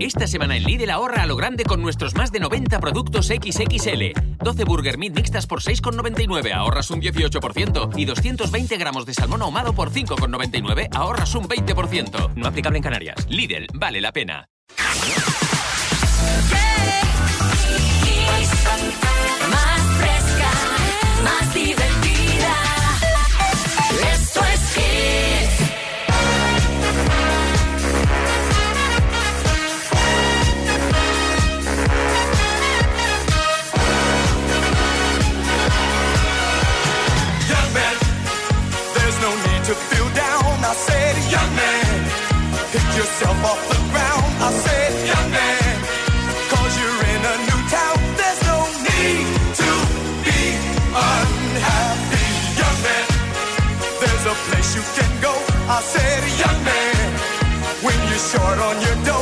Esta semana en Lidl ahorra a lo grande con nuestros más de 90 productos XXL. 12 burger meat mixtas por 6,99 ahorras un 18% y 220 gramos de salmón ahumado por 5,99 ahorras un 20%. No aplicable en Canarias. Lidl, vale la pena. yourself off the ground. I said, young man, cause you're in a new town. There's no need to be unhappy, young man. There's a place you can go. I said, young man, when you're short on your dough.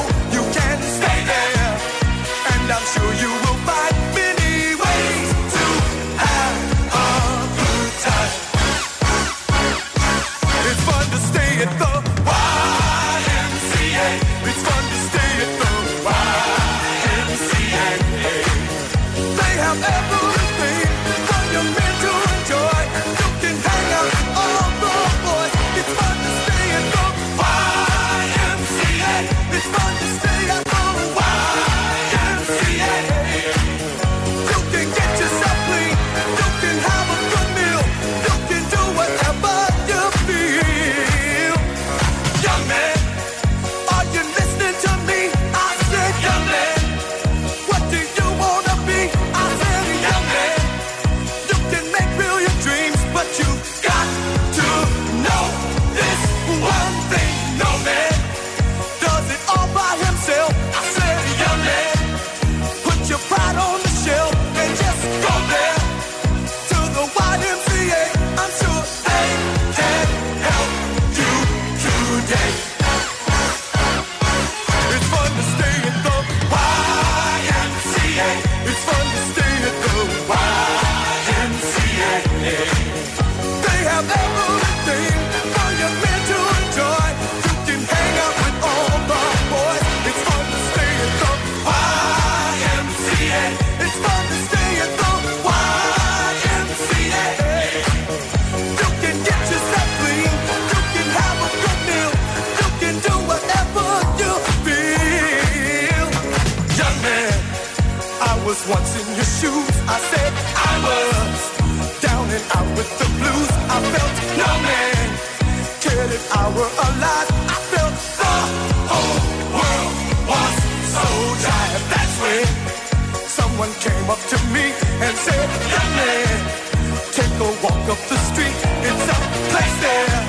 there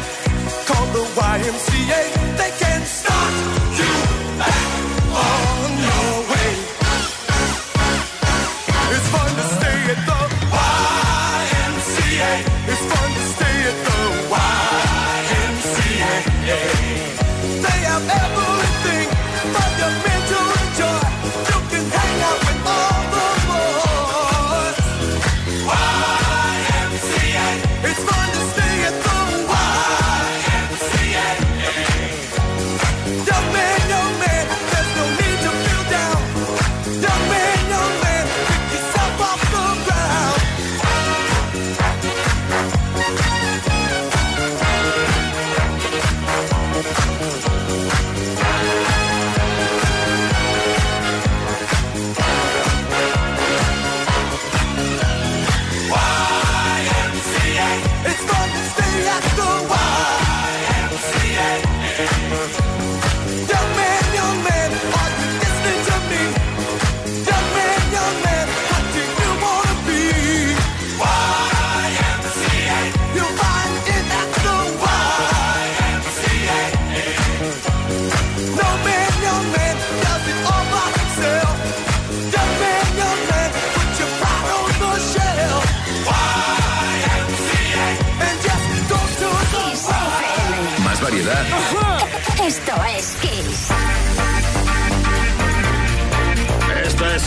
called the YMCA.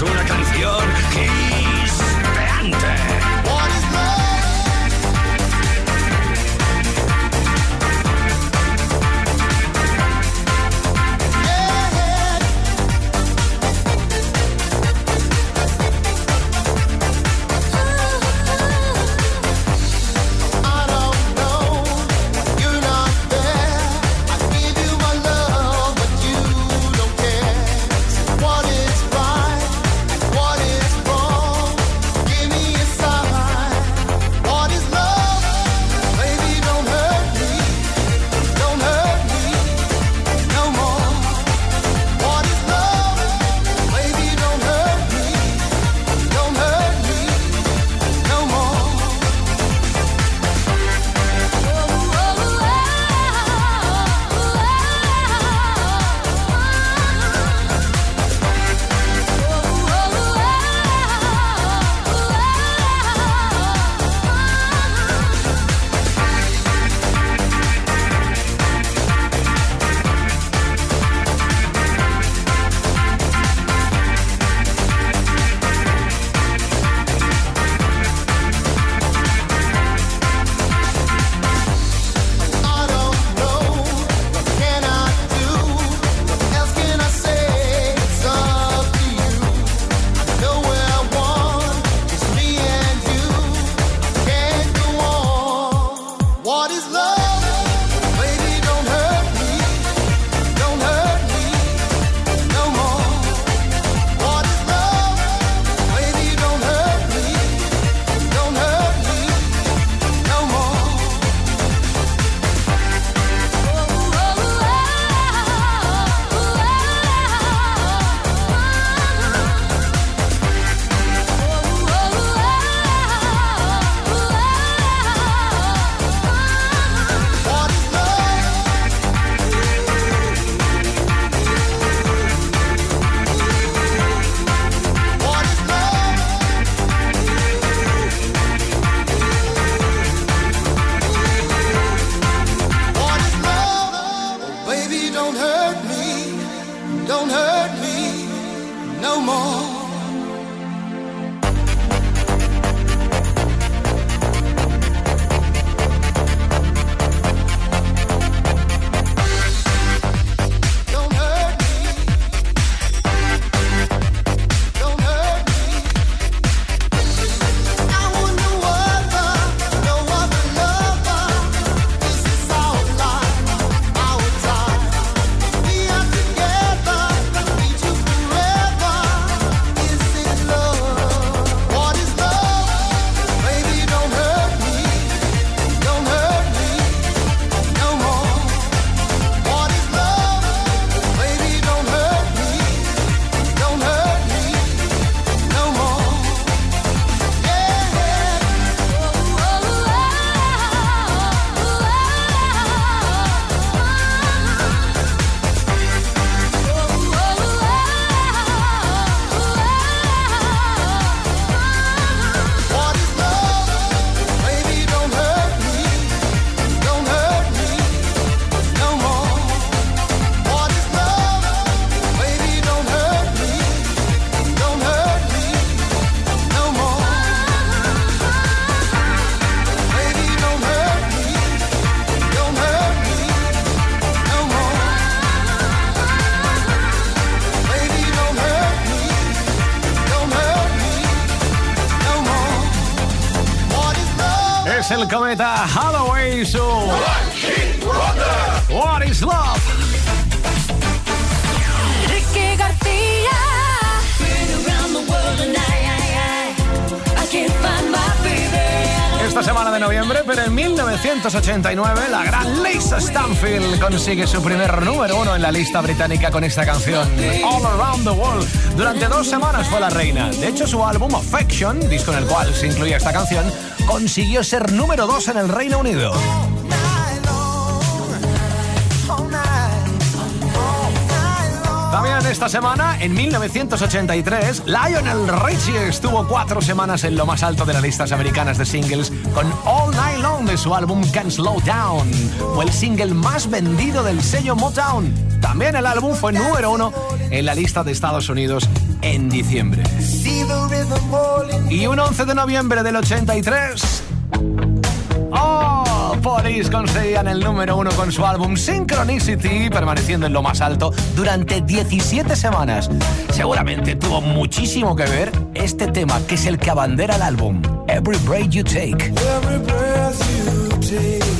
una canción. Y... 1989, la gran Lisa Stanfield consigue su primer número uno en la lista británica con esta canción, All Around the World. Durante dos semanas fue la reina. De hecho, su álbum Affection, disco en el cual se incluía esta canción, consiguió ser número dos en el Reino Unido. Esta semana, en 1983, Lionel Richie estuvo cuatro semanas en lo más alto de las listas americanas de singles con All Night Long de su álbum Can't Slow Down. Fue el single más vendido del sello Motown. También el álbum fue número uno en la lista de Estados Unidos en diciembre. Y un 11 de noviembre del 83. Police conseguían el número uno con su álbum Synchronicity, permaneciendo en lo más alto durante 17 semanas. Seguramente tuvo muchísimo que ver este tema, que es el que abandera el álbum, Every Break You Take. Every breath you take,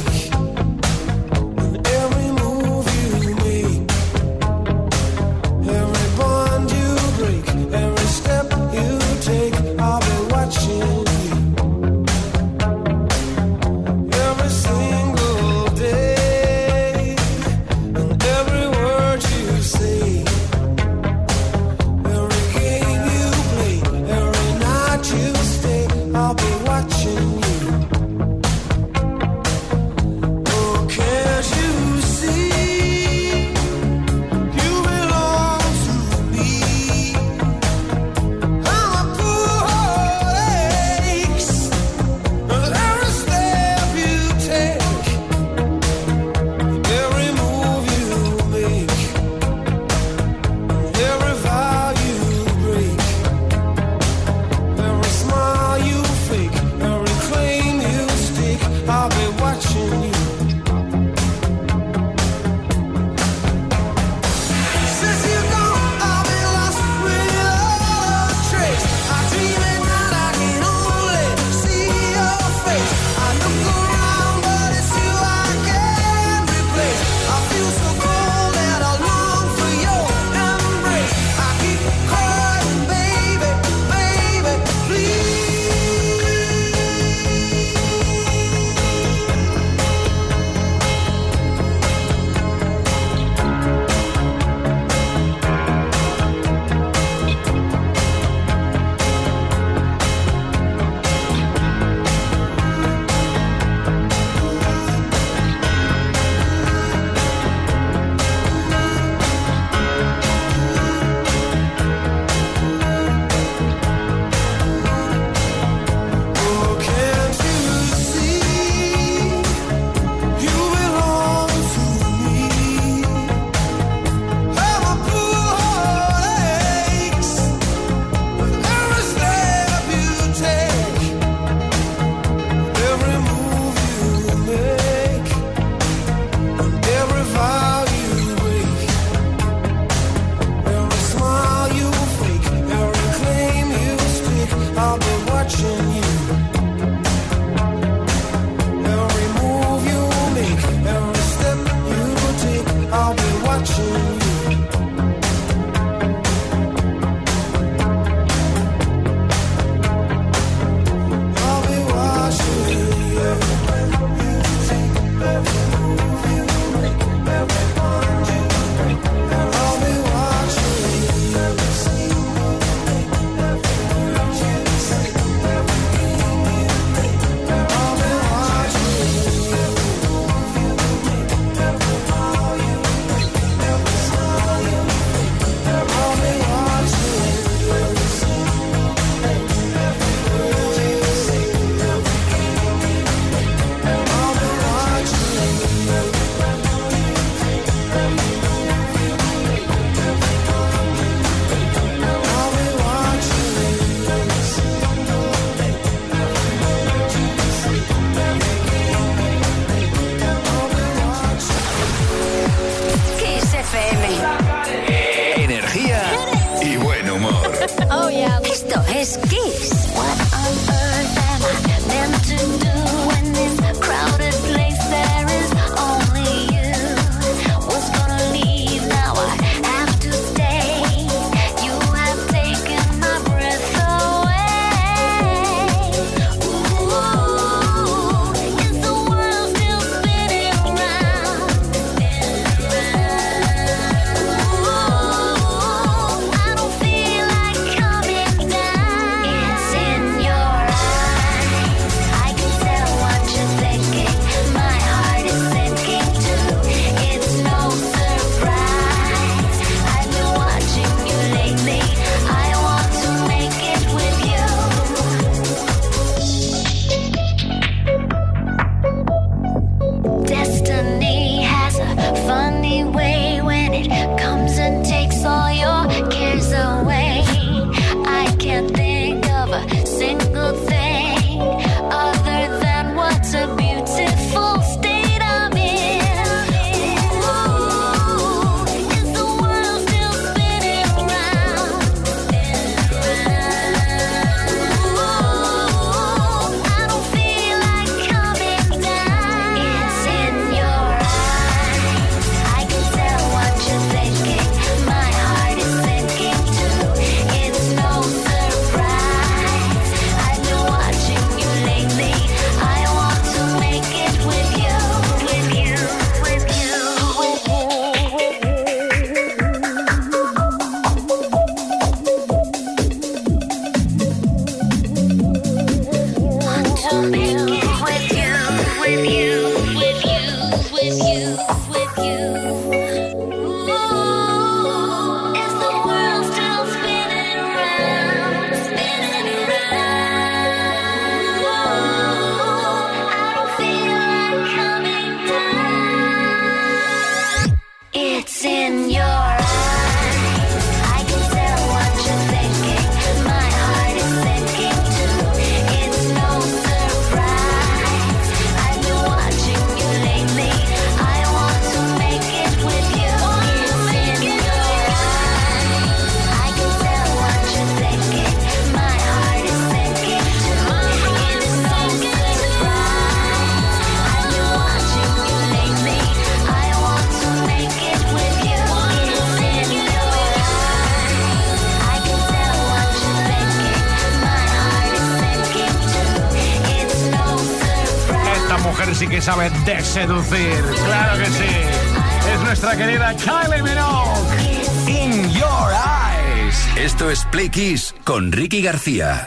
seducir. Claro que sí. Es nuestra querida Kylie Minogue. In Your Eyes. Esto es Play Kiss con Ricky García.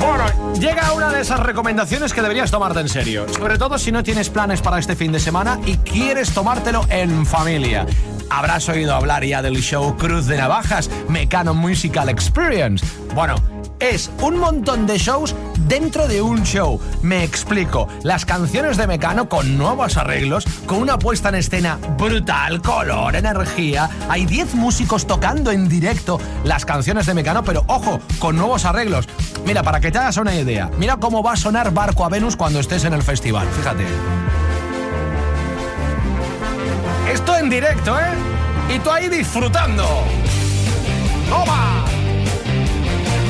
Bueno, llega una de esas recomendaciones que deberías tomarte en serio. Sobre todo si no tienes planes para este fin de semana y quieres tomártelo en familia. Habrás oído hablar ya del show Cruz de Navajas, Mecano Musical Experience. Bueno, es un montón de shows dentro de un show. Me explico. Las canciones de Mecano con nuevos arreglos, con una puesta en escena brutal, color, energía. Hay 10 músicos tocando en directo las canciones de Mecano, pero ojo, con nuevos arreglos. Mira, para que te hagas una idea, mira cómo va a sonar Barco a Venus cuando estés en el festival. Fíjate. Esto en directo, ¿eh? Y tú ahí disfrutando. ¡Toma!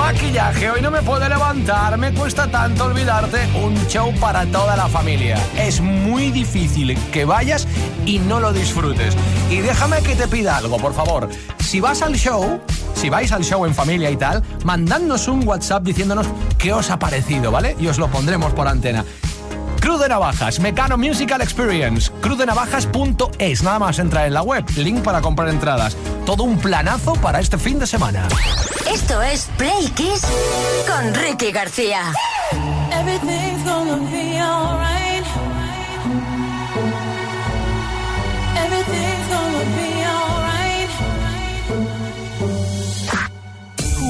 Maquillaje, hoy no me puedo levantar, me cuesta tanto olvidarte. Un show para toda la familia. Es muy difícil que vayas y no lo disfrutes. Y déjame que te pida algo, por favor. Si vas al show, si vais al show en familia y tal, mandadnos un WhatsApp diciéndonos qué os ha parecido, ¿vale? Y os lo pondremos por antena. Cruz de Navajas, Mecano Musical Experience, cruzdenavajas.es. Nada más entra en la web, link para comprar entradas. Todo un planazo para este fin de semana. Esto es Play Kiss con Ricky García. Everything's gonna be alright.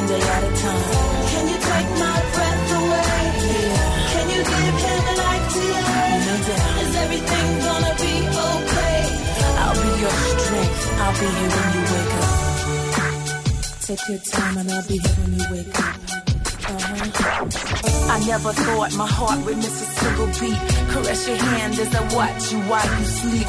One day at a time. Can you take my breath away? Yeah. Can you give him a life today? No doubt. Is everything gonna be okay? I'll be your strength. I'll be here when you wake up. Take your time and I'll be here when you wake up. Uh-huh. I never thought my heart would miss a single beat. Caress your hand as I watch you while you sleep.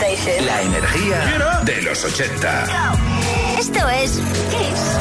Station. La energía de los 80. Esto es Kiss.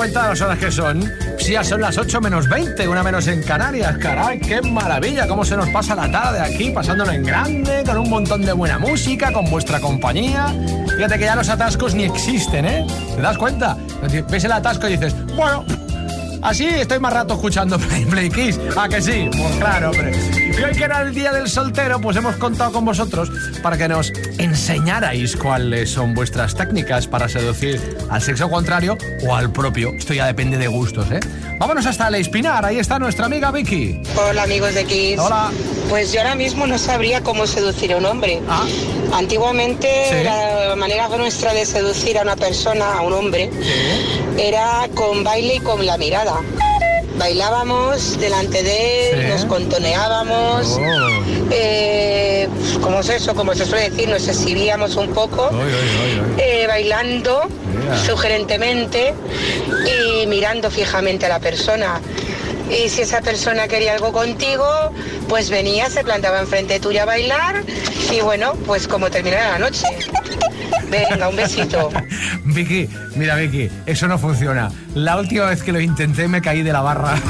Cuenta de las horas que son? Sí, ya son las 8 menos 20, una menos en Canarias. Caray, qué maravilla, cómo se nos pasa la tarde aquí, pasándolo en grande, con un montón de buena música, con vuestra compañía. Fíjate que ya los atascos ni existen, ¿eh? ¿Te das cuenta? Ves el atasco y dices, bueno, Así estoy más rato escuchando Play Play Kiss. ¿A que sí? Pues claro, hombre. Y hoy que era el día del soltero, pues hemos contado con vosotros para que nos enseñarais cuáles son vuestras técnicas para seducir al sexo contrario o al propio. Esto ya depende de gustos, ¿eh? Vámonos hasta el Espinar. Ahí está nuestra amiga Vicky. Hola amigos de Kiss. Hola. Pues yo ahora mismo no sabría cómo seducir a un hombre. Ah. Antiguamente Sí. la manera nuestra de seducir a una persona, a un hombre, era con baile y con la mirada. Bailábamos delante de él, Sí. nos contoneábamos, Oh. eh, ¿cómo es eso? Como se suele decir, nos exhibíamos un poco. eh, bailando sugerentemente y mirando fijamente a la persona. Y si esa persona quería algo contigo, pues venía, se plantaba enfrente tuya a bailar y bueno, pues como terminara la noche. Venga, un besito. Vicky, mira Vicky, eso no funciona. La última vez que lo intenté me caí de la barra.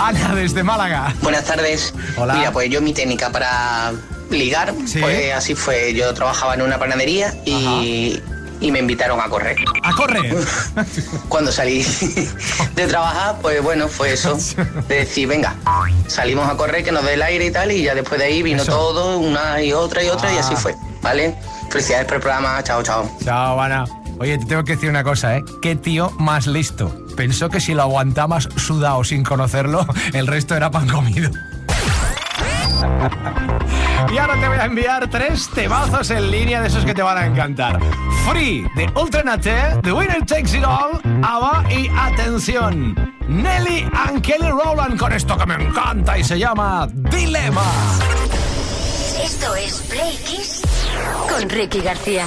Ana, desde Málaga. Buenas tardes. Hola. Mira, pues yo mi técnica para ligar, Sí. pues así fue. Yo trabajaba en una panadería y, y me invitaron a correr. ¡A correr! Cuando salí de trabajar, pues bueno, fue eso. De decir, venga, salimos a correr, que nos dé el aire y tal, y ya después de ahí vino Eso. todo, una y otra y otra, y así Ah. fue. ¿Vale? Felicidades por el programa, chao, chao. Chao, Ana. Oye, te tengo que decir una cosa, ¿eh? Qué tío más listo. Pensó que si lo aguantabas sudado sin conocerlo, el resto era pan comido. Y ahora te voy a enviar tres temazos en línea de esos que te van a encantar. Free, de Ultranate, The Winner Takes It All, ABBA y atención, Nelly and Kelly Rowland con esto que me encanta y se llama Dilema. Esto es Play Kiss con Ricky García.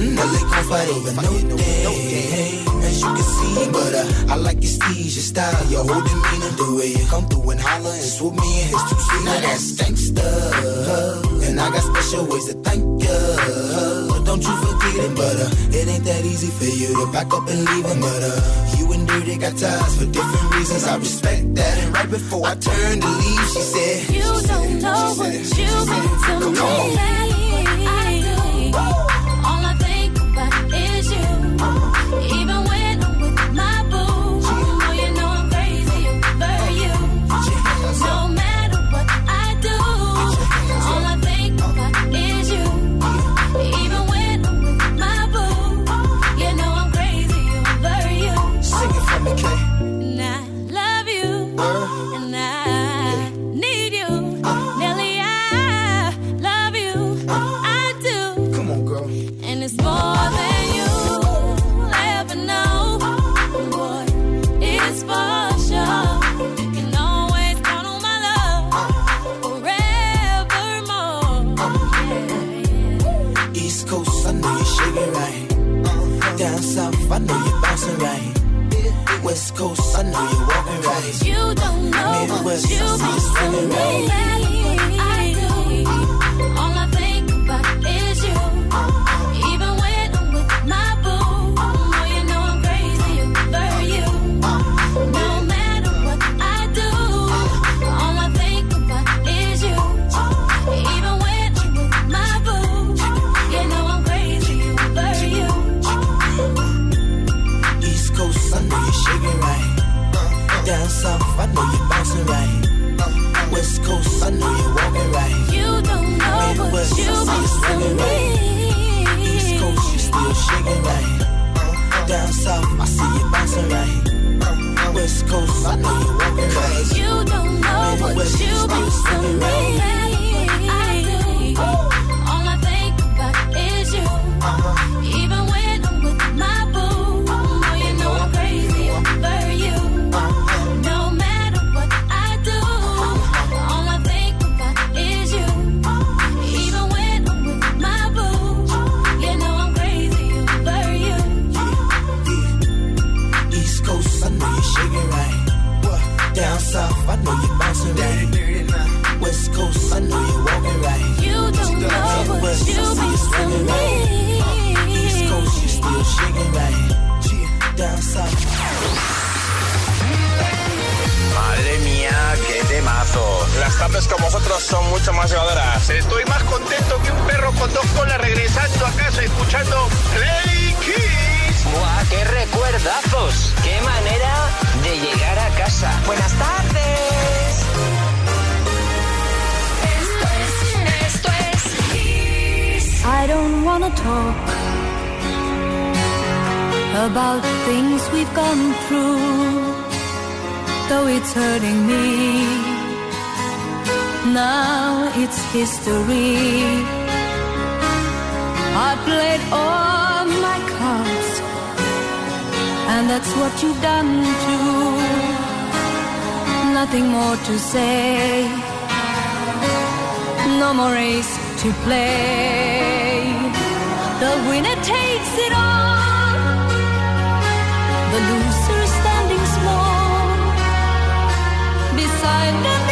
No, fight over no day. As you can see, but uh, I like your steez, your style, your whole demeanor, the way you come through and holler and swoop me in his two seat. Now that's gangsta, and I got special ways to thank you. Don't you forget it, but uh, it ain't that easy for you to back up and leave him. But uh, you and Dirty got ties for different reasons. I respect that. And right before I turned to leave, she said, You don't know what you mean to me. Even hurting me. Now it's history. I played all my cards, and that's what you've done too. Nothing more to say, no more race to play. The winner takes it all, the loser find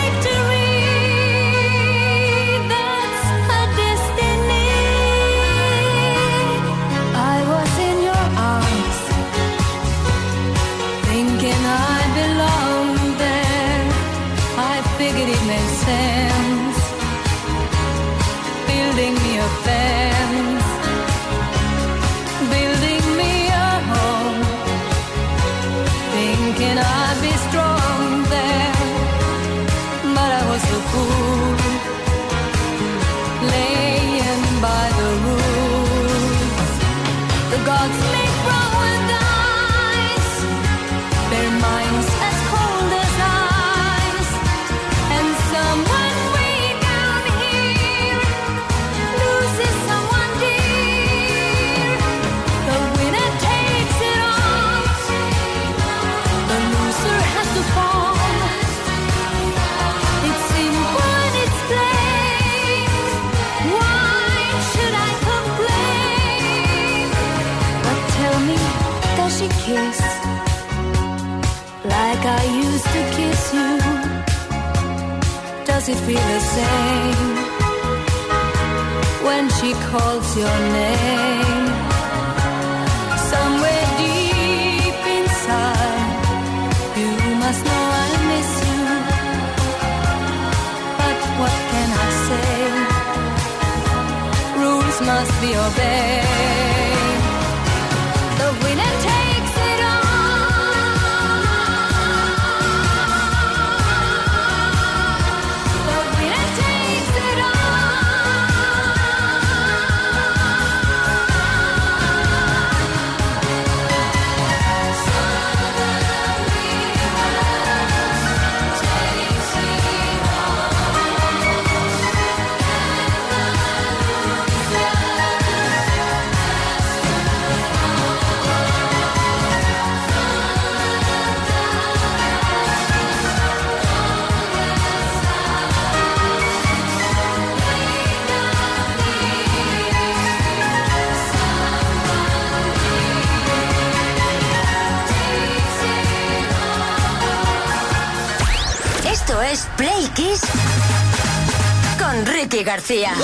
García.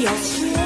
有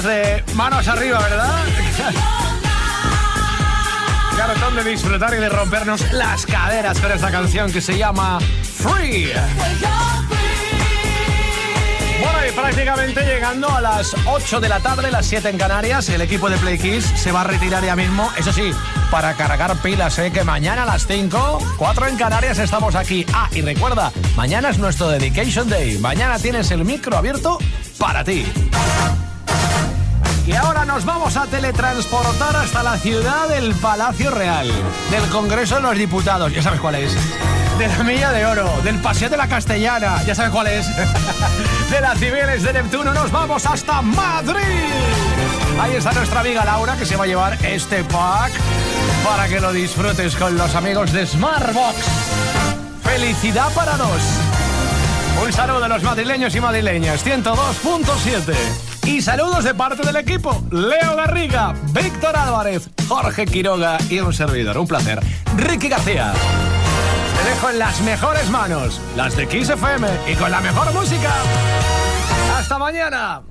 de manos arriba, ¿verdad? Cartón de disfrutar y de rompernos las caderas con esta canción que se llama Free. Bueno, y prácticamente llegando a las 8 de la tarde, las 7 en Canarias, el equipo de Play Kiss se va a retirar ya mismo. Eso sí, para cargar pilas, ¿eh? que mañana a las 5, 4 en Canarias estamos aquí. Ah, y recuerda, mañana es nuestro Dedication Day. Mañana tienes el micro abierto para ti. Y ahora nos vamos a teletransportar hasta la ciudad del Palacio Real, del Congreso de los Diputados, ya sabes cuál es. De la Milla de Oro, del Paseo de la Castellana, ya sabes cuál es. De las Cibeles de Neptuno nos vamos hasta Madrid. Ahí está nuestra amiga Laura que se va a llevar este pack para que lo disfrutes con los amigos de Smartbox. Felicidad para dos. Un saludo de los madrileños y madrileñas, 102.7. Y saludos de parte del equipo, Leo Garriga, Víctor Álvarez, Jorge Quiroga y un servidor. Un placer. Ricky García. Te dejo en las mejores manos, las de Kiss FM y con la mejor música. Hasta mañana.